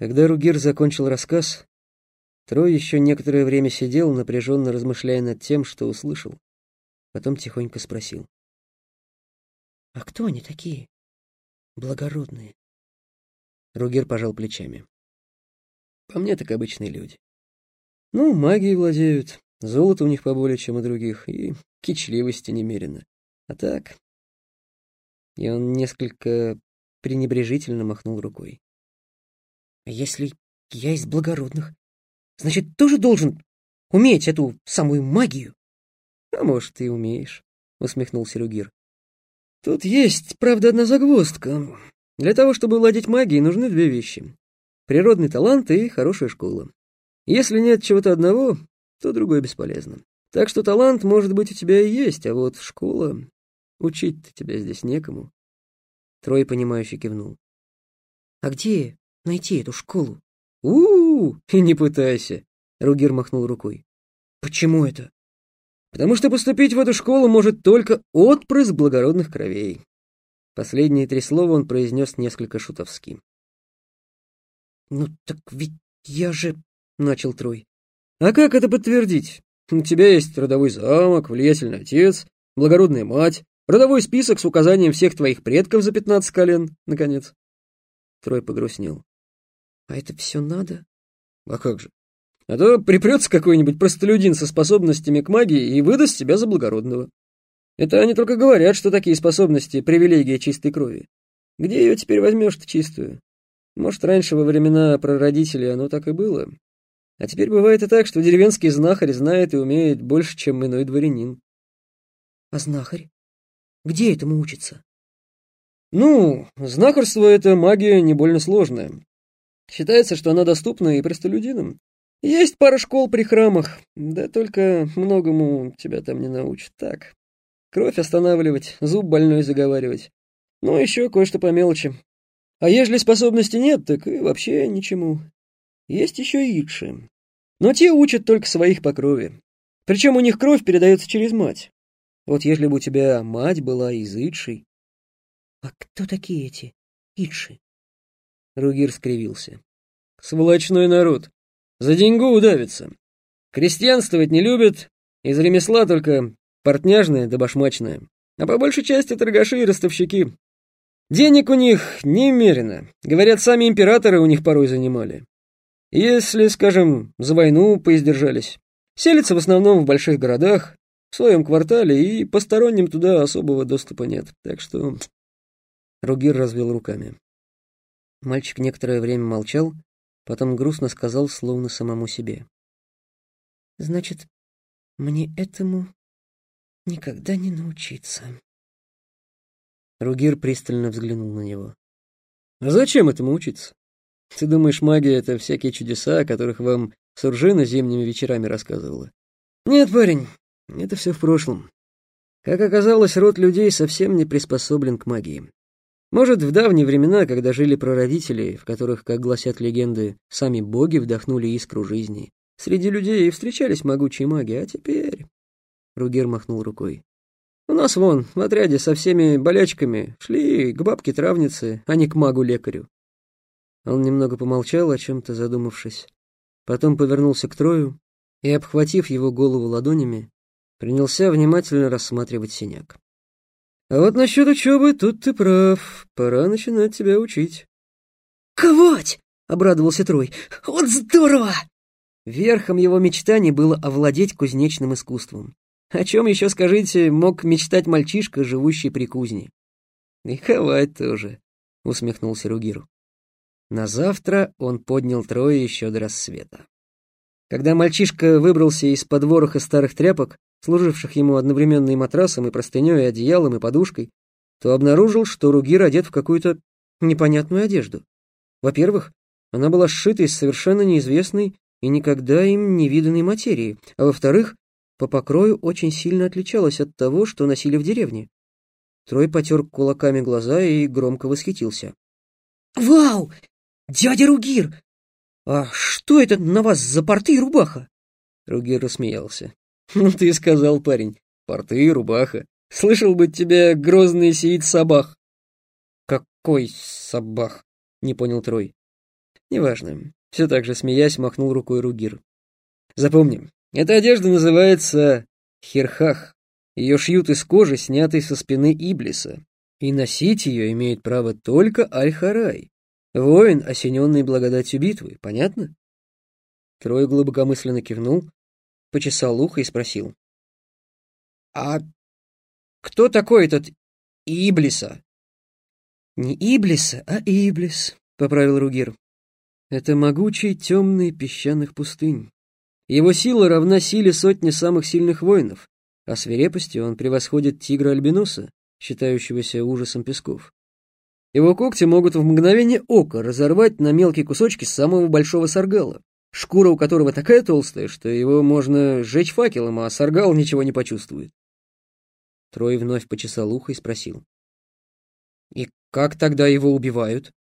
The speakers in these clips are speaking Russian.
Когда Ругир закончил рассказ, Трой еще некоторое время сидел, напряженно размышляя над тем, что услышал. Потом тихонько спросил. «А кто они такие? Благородные?» Ругер пожал плечами. «По мне так обычные люди. Ну, магией владеют, золото у них поболее, чем у других, и кичливости немерено. А так...» И он несколько пренебрежительно махнул рукой. «А если я из благородных, значит, тоже должен уметь эту самую магию?» «А может, ты умеешь», — усмехнулся Ругир. «Тут есть, правда, одна загвоздка. Для того, чтобы владеть магией, нужны две вещи. Природный талант и хорошая школа. Если нет чего-то одного, то другое бесполезно. Так что талант, может быть, у тебя и есть, а вот школа... Учить-то тебя здесь некому». Трой, понимающе кивнул. «А где найти эту школу?» «У-у-у! И не пытайся!» Ругир махнул рукой. «Почему это?» потому что поступить в эту школу может только отпрыск благородных кровей. Последние три слова он произнес несколько шутовски. «Ну так ведь я же...» — начал Трой. «А как это подтвердить? У тебя есть родовой замок, влиятельный отец, благородная мать, родовой список с указанием всех твоих предков за пятнадцать колен, наконец». Трой погрустнел. «А это все надо?» «А как же? А то припрется какой-нибудь простолюдин со способностями к магии и выдаст себя за благородного. Это они только говорят, что такие способности — привилегия чистой крови. Где ее теперь возьмешь-то чистую? Может, раньше во времена прародителей оно так и было. А теперь бывает и так, что деревенский знахарь знает и умеет больше, чем иной дворянин. А знахарь? Где этому учится? Ну, знахарство — это магия не больно сложная. Считается, что она доступна и простолюдинам. Есть пара школ при храмах, да только многому тебя там не научат. Так, кровь останавливать, зуб больной заговаривать. Ну, еще кое-что по мелочи. А ежели способности нет, так и вообще ничему. Есть еще идши. Но те учат только своих по крови. Причем у них кровь передается через мать. Вот если бы у тебя мать была из идшей... — А кто такие эти идши? Ругир скривился. — Сволочной народ. За деньгу удавится. Крестьянствовать не любят, из ремесла только портняжное да башмачное. А по большей части торгаши и ростовщики. Денег у них немерено. Говорят, сами императоры у них порой занимали. Если, скажем, за войну поиздержались. Селятся в основном в больших городах, в своем квартале, и посторонним туда особого доступа нет. Так что... Ругир развел руками. Мальчик некоторое время молчал, Потом грустно сказал, словно самому себе. «Значит, мне этому никогда не научиться». Ругир пристально взглянул на него. «А зачем этому учиться? Ты думаешь, магия — это всякие чудеса, о которых вам Суржина зимними вечерами рассказывала? Нет, парень, это все в прошлом. Как оказалось, род людей совсем не приспособлен к магии. Может, в давние времена, когда жили прародители, в которых, как гласят легенды, сами боги вдохнули искру жизни, среди людей и встречались могучие маги, а теперь... Ругер махнул рукой. У нас вон, в отряде со всеми болячками, шли к бабке-травнице, а не к магу-лекарю. Он немного помолчал, о чем-то задумавшись. Потом повернулся к Трою и, обхватив его голову ладонями, принялся внимательно рассматривать синяк. А вот насчет учебы тут ты прав. Пора начинать тебя учить. «Ковать!» — обрадовался Трой. «Вот здорово!» Верхом его мечтаний было овладеть кузнечным искусством. О чем еще, скажите, мог мечтать мальчишка, живущий при кузне? «И ковать тоже», — усмехнулся Ругиру. На завтра он поднял трое еще до рассвета. Когда мальчишка выбрался из подвороха старых тряпок, служивших ему одновременно и матрасом, и простыней, и одеялом, и подушкой, то обнаружил, что Ругир одет в какую-то непонятную одежду. Во-первых, она была сшита из совершенно неизвестной и никогда им не виданной материи, а во-вторых, по покрою очень сильно отличалась от того, что носили в деревне. Трой потер кулаками глаза и громко восхитился. «Вау! Дядя Ругир! А что это на вас за порты и рубаха?» Ругир рассмеялся. «Ну ты и сказал, парень. Порты, рубаха. Слышал бы тебя грозный сиит Сабах». «Какой Сабах?» — не понял Трой. Неважно. Все так же, смеясь, махнул рукой Ругир. Запомни, эта одежда называется херхах. Ее шьют из кожи, снятой со спины Иблиса. И носить ее имеет право только Аль-Харай, воин, осененный благодатью битвы. Понятно? Трой глубокомысленно кивнул, почесал ухо и спросил. «А кто такой этот Иблиса?» «Не Иблиса, а Иблис», — поправил Ругир. «Это могучий темный песчаных пустынь. Его сила равна силе сотни самых сильных воинов, а свирепостью он превосходит тигра-альбинуса, считающегося ужасом песков. Его когти могут в мгновение ока разорвать на мелкие кусочки самого большого саргала, шкура у которого такая толстая, что его можно сжечь факелом, а саргал ничего не почувствует. Трой вновь почесал ухо и спросил. «И как тогда его убивают?»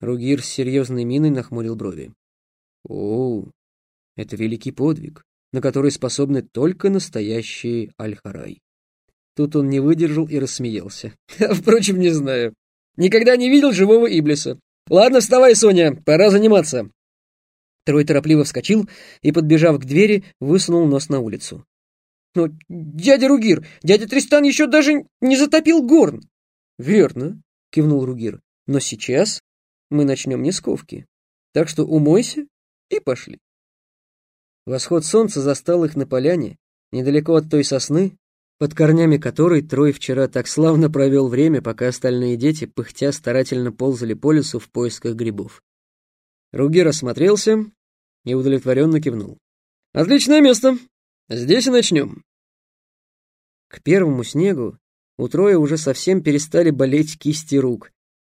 Ругир с серьезной миной нахмурил брови. «О, это великий подвиг, на который способны только настоящие Аль-Харай». Тут он не выдержал и рассмеялся. «Впрочем, не знаю. Никогда не видел живого Иблиса. Ладно, вставай, Соня, пора заниматься». Трой торопливо вскочил и, подбежав к двери, высунул нос на улицу. «Но дядя Ругир, дядя Тристан еще даже не затопил горн!» «Верно», — кивнул Ругир, — «но сейчас мы начнем не с. Так что умойся и пошли». Восход солнца застал их на поляне, недалеко от той сосны, под корнями которой Трой вчера так славно провел время, пока остальные дети, пыхтя, старательно ползали по лесу в поисках грибов. Ругир осмотрелся и удовлетворенно кивнул. «Отличное место! Здесь и начнем». К первому снегу у Троя уже совсем перестали болеть кисти рук.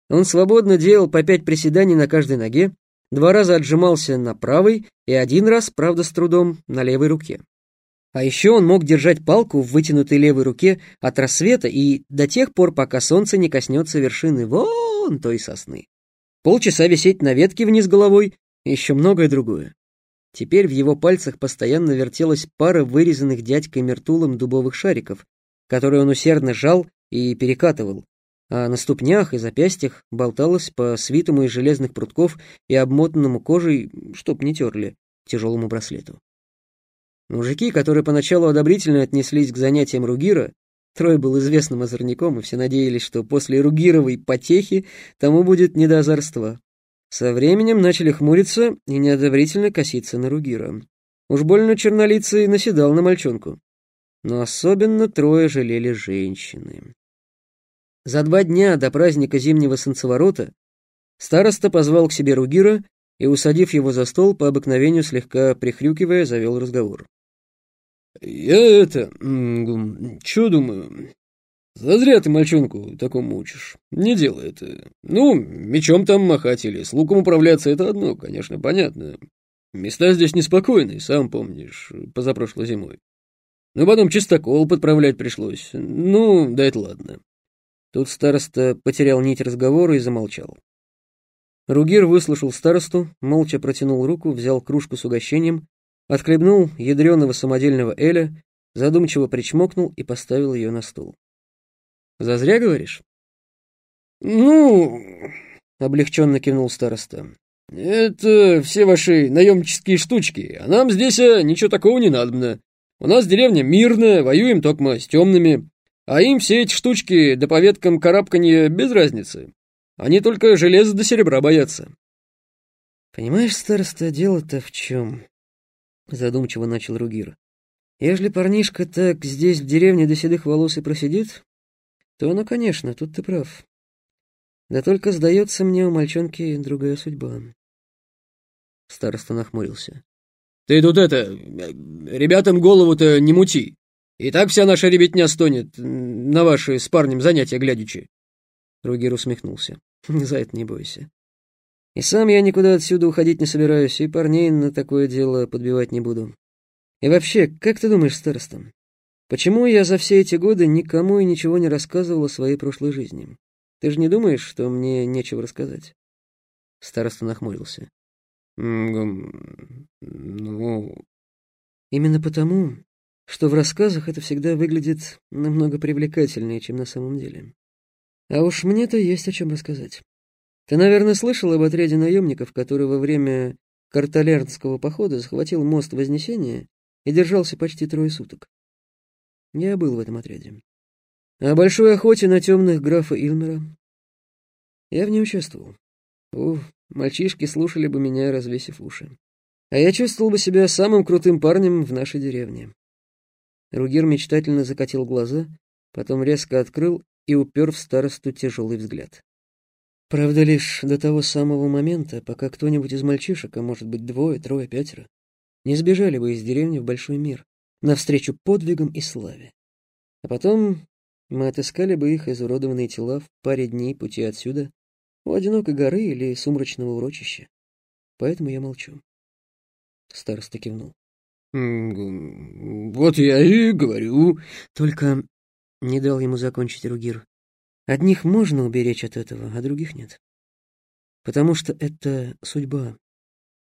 Он свободно делал по пять приседаний на каждой ноге, два раза отжимался на правой и один раз, правда с трудом, на левой руке. А еще он мог держать палку в вытянутой левой руке от рассвета и до тех пор, пока солнце не коснется вершины вон той сосны. Полчаса висеть на ветке вниз головой и еще многое другое. Теперь в его пальцах постоянно вертелась пара вырезанных дядькой Мертулом дубовых шариков, которые он усердно жал и перекатывал, а на ступнях и запястьях болталось по свитому из железных прутков и обмотанному кожей, чтоб не терли, тяжелому браслету. Мужики, которые поначалу одобрительно отнеслись к занятиям Ругира, Трой был известным озорником, и все надеялись, что после Ругировой потехи тому будет не до озорства. Со временем начали хмуриться и неодобрительно коситься на Ругира. Уж больно чернолицый наседал на мальчонку. Но особенно трое жалели женщины. За два дня до праздника зимнего солнцеворота староста позвал к себе Ругира и, усадив его за стол, по обыкновению слегка прихрюкивая, завел разговор. «Я это... что думаю? Зазря ты мальчонку такому учишь. Не делай это. Ну, мечом там махать или с луком управляться — это одно, конечно, понятно. Места здесь неспокойные, сам помнишь, позапрошлой зимой. Но потом чистокол подправлять пришлось. Ну, да это ладно. Тут староста потерял нить разговора и замолчал. Ругир выслушал старосту, молча протянул руку, взял кружку с угощением, отхлебнул ядреного самодельного эля, задумчиво причмокнул и поставил ее на стол. «Зазря, говоришь?» «Ну...» — облегченно кивнул староста. «Это все ваши наемнические штучки, а нам здесь а, ничего такого не надобно. У нас деревня мирная, воюем только с темными. А им все эти штучки да по веткам карабканье без разницы. Они только железа до серебра боятся. Понимаешь, староста, дело-то в чем? Задумчиво начал Ругир. Ежели парнишка так здесь в деревне до седых волос и просидит, то ну, конечно, тут ты прав. Да только сдается мне у мальчонки другая судьба. Староста нахмурился. Ты тут это, ребятам голову-то не мути. И так вся наша ребятня стонет на ваши с парнем занятия глядячи. Ругер усмехнулся. За это не бойся. И сам я никуда отсюда уходить не собираюсь, и парней на такое дело подбивать не буду. И вообще, как ты думаешь, староста, почему я за все эти годы никому и ничего не рассказывал о своей прошлой жизни? Ты же не думаешь, что мне нечего рассказать? Староста нахмурился. Ну... Именно потому, что в рассказах это всегда выглядит намного привлекательнее, чем на самом деле. А уж мне-то есть о чем рассказать. Ты, наверное, слышал об отряде наемников, который во время Карталернского похода захватил мост Вознесения и держался почти трое суток. Я был в этом отряде. О большой охоте на темных графа Илмера я в ней участвовал. Ух, мальчишки слушали бы меня, развесив уши. А я чувствовал бы себя самым крутым парнем в нашей деревне. Ругир мечтательно закатил глаза, потом резко открыл и упер в старосту тяжелый взгляд. Правда, лишь до того самого момента, пока кто-нибудь из мальчишек, а может быть двое, трое, пятеро, не сбежали бы из деревни в большой мир, навстречу подвигам и славе. А потом мы отыскали бы их изуродованные тела в паре дней пути отсюда, у одинокой горы или сумрачного урочища. Поэтому я молчу. Староста кивнул. «Вот я и говорю». Только не дал ему закончить Ругир. Одних можно уберечь от этого, а других нет. Потому что это судьба.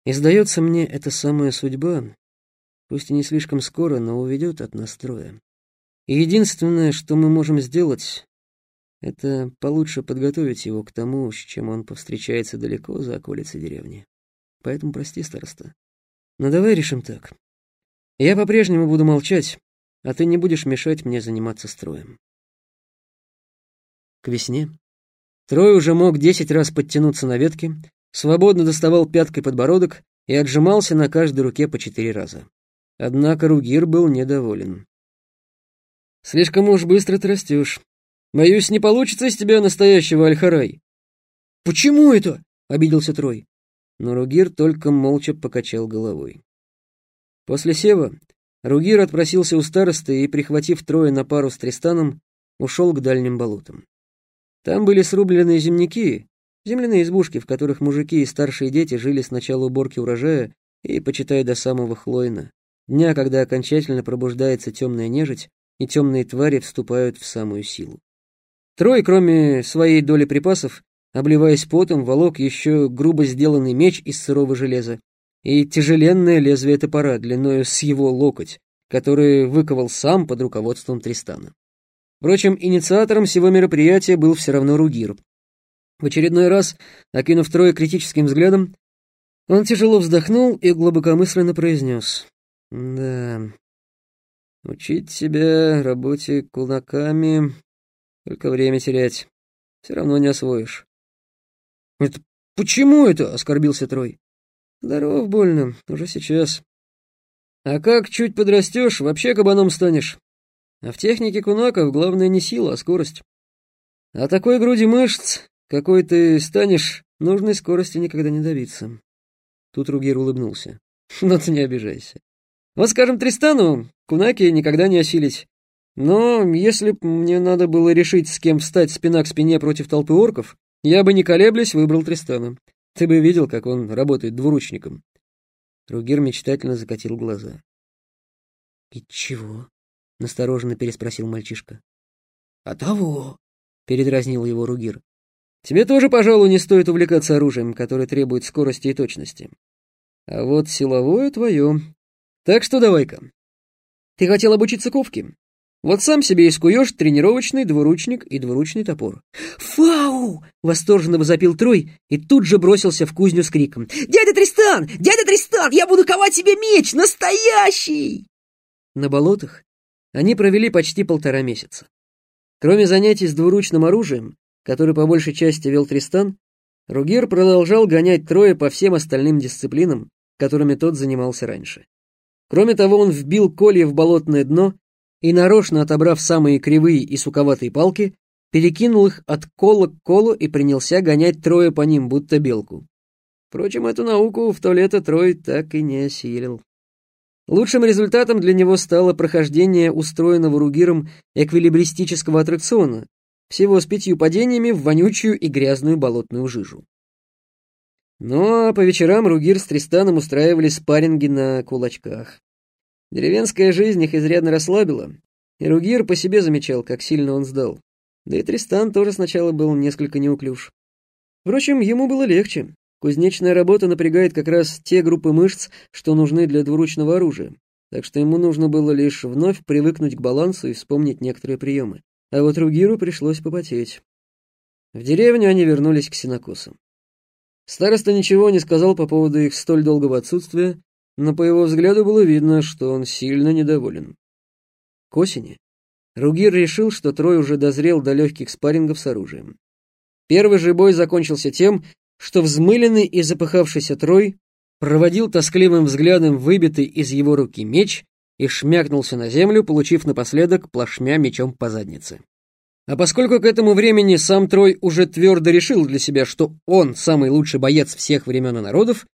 И сдается мне, эта самая судьба, пусть и не слишком скоро, но уведет от настроя. И единственное, что мы можем сделать, это получше подготовить его к тому, с чем он повстречается далеко за околицей деревни. Поэтому прости, староста. Но давай решим так. Я по-прежнему буду молчать, а ты не будешь мешать мне заниматься строем. К весне Трой уже мог десять раз подтянуться на ветке, свободно доставал пяткой подбородок и отжимался на каждой руке по четыре раза. Однако Ругир был недоволен. «Слишком уж быстро ты растешь. Боюсь, не получится из тебя настоящего Альхарай». «Почему это?» — обиделся Трой. Но Ругир только молча покачал головой. После сева Ругир отпросился у старосты и, прихватив трое на пару с Тристаном, ушел к дальним болотам. Там были срубленные земляки, земляные избушки, в которых мужики и старшие дети жили с начала уборки урожая и, почитая до самого Хлойна, дня, когда окончательно пробуждается темная нежить, и темные твари вступают в самую силу. Трой, кроме своей доли припасов, обливаясь потом, волок еще грубо сделанный меч из сырого железа и тяжеленное лезвие топора длиною с его локоть, который выковал сам под руководством Тристана. Впрочем, инициатором всего мероприятия был все равно Ругир. В очередной раз, окинув трое критическим взглядом, он тяжело вздохнул и глубокомысленно произнес. «Да, учить себя работе кулаками, только время терять. Все равно не освоишь». «Это почему это?» — оскорбился Трой. Здоров больно, уже сейчас. А как чуть подрастешь, вообще кабаном станешь. А в технике кунаков главное не сила, а скорость. А такой груди мышц, какой ты станешь, нужной скорости никогда не добиться. Тут Ругир улыбнулся. Но ты не обижайся. Вот, скажем, Тристану кунаки никогда не осилить. Но если б мне надо было решить, с кем встать спина к спине против толпы орков, я бы, не колеблясь, выбрал Тристана. Ты бы видел, как он работает двуручником. Ругер мечтательно закатил глаза. «И чего?» — настороженно переспросил мальчишка. «А того!» — передразнил его Ругир. «Тебе тоже, пожалуй, не стоит увлекаться оружием, которое требует скорости и точности. А вот силовое твое. Так что давай-ка. Ты хотел обучиться ковке? Вот сам себе искуешь тренировочный двуручник и двуручный топор. «Фау!» — восторженно возопил Трой и тут же бросился в кузню с криком. «Дядя Тристан! Дядя Тристан! Я буду ковать себе меч! Настоящий!» На болотах они провели почти полтора месяца. Кроме занятий с двуручным оружием, который по большей части вел Тристан, Ругер продолжал гонять Троя по всем остальным дисциплинам, которыми тот занимался раньше. Кроме того, он вбил колье в болотное дно и, нарочно отобрав самые кривые и суковатые палки, перекинул их от кола к колу и принялся гонять трое по ним, будто белку. Впрочем, эту науку в то лето Трой так и не осилил. Лучшим результатом для него стало прохождение устроенного Ругиром эквилибристического аттракциона, всего с пятью падениями в вонючую и грязную болотную жижу. Ну а по вечерам Ругир с Тристаном устраивали спарринги на кулачках. Деревенская жизнь их изрядно расслабила, и Ругир по себе замечал, как сильно он сдал. Да и Тристан тоже сначала был несколько неуклюж. Впрочем, ему было легче. Кузнечная работа напрягает как раз те группы мышц, что нужны для двуручного оружия, так что ему нужно было лишь вновь привыкнуть к балансу и вспомнить некоторые приемы. А вот Ругиру пришлось попотеть. В деревню они вернулись к синокосам. Староста ничего не сказал по поводу их столь долгого отсутствия, но по его взгляду было видно, что он сильно недоволен. К осени Ругир решил, что Трой уже дозрел до легких спаррингов с оружием. Первый же бой закончился тем, что взмыленный и запыхавшийся Трой проводил тоскливым взглядом выбитый из его руки меч и шмякнулся на землю, получив напоследок плашмя мечом по заднице. А поскольку к этому времени сам Трой уже твердо решил для себя, что он самый лучший боец всех времен и народов,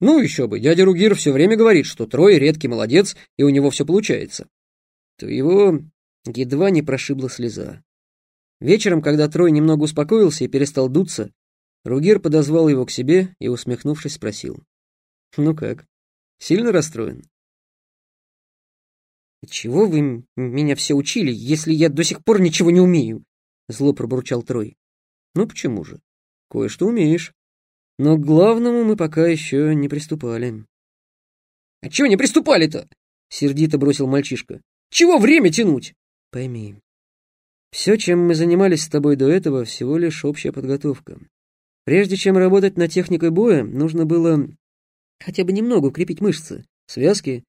ну еще бы, дядя Ругир все время говорит, что Трой редкий молодец, и у него все получается, то его едва не прошибла слеза. Вечером, когда Трой немного успокоился и перестал дуться, Ругир подозвал его к себе и, усмехнувшись, спросил. «Ну как, сильно расстроен?» «Чего вы меня все учили, если я до сих пор ничего не умею?» Зло пробурчал Трой. «Ну почему же? Кое-что умеешь. Но к главному мы пока еще не приступали». «А чего не приступали-то?» Сердито бросил мальчишка. «Чего время тянуть?» «Пойми, все, чем мы занимались с тобой до этого, всего лишь общая подготовка. Прежде чем работать над техникой боя, нужно было хотя бы немного укрепить мышцы, связки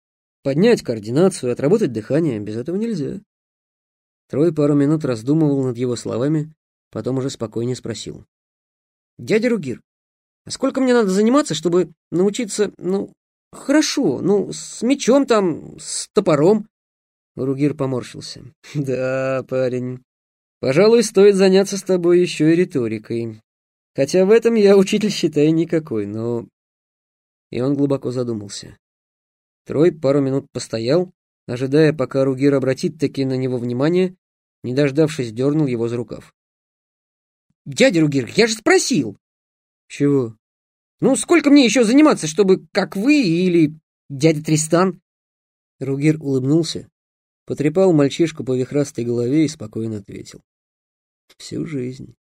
Поднять координацию, отработать дыхание, без этого нельзя. Трой пару минут раздумывал над его словами, потом уже спокойнее спросил. «Дядя Ругир, а сколько мне надо заниматься, чтобы научиться, ну, хорошо, ну, с мечом там, с топором?» Ругир поморщился. «Да, парень, пожалуй, стоит заняться с тобой еще и риторикой. Хотя в этом я учитель, считай, никакой, но...» И он глубоко задумался. Трой пару минут постоял, ожидая, пока Ругир обратит таки на него внимание, не дождавшись, дернул его за рукав. «Дядя Ругир, я же спросил!» «Чего?» «Ну, сколько мне еще заниматься, чтобы, как вы или дядя Тристан?» Ругир улыбнулся, потрепал мальчишку по вихрастой голове и спокойно ответил. «Всю жизнь».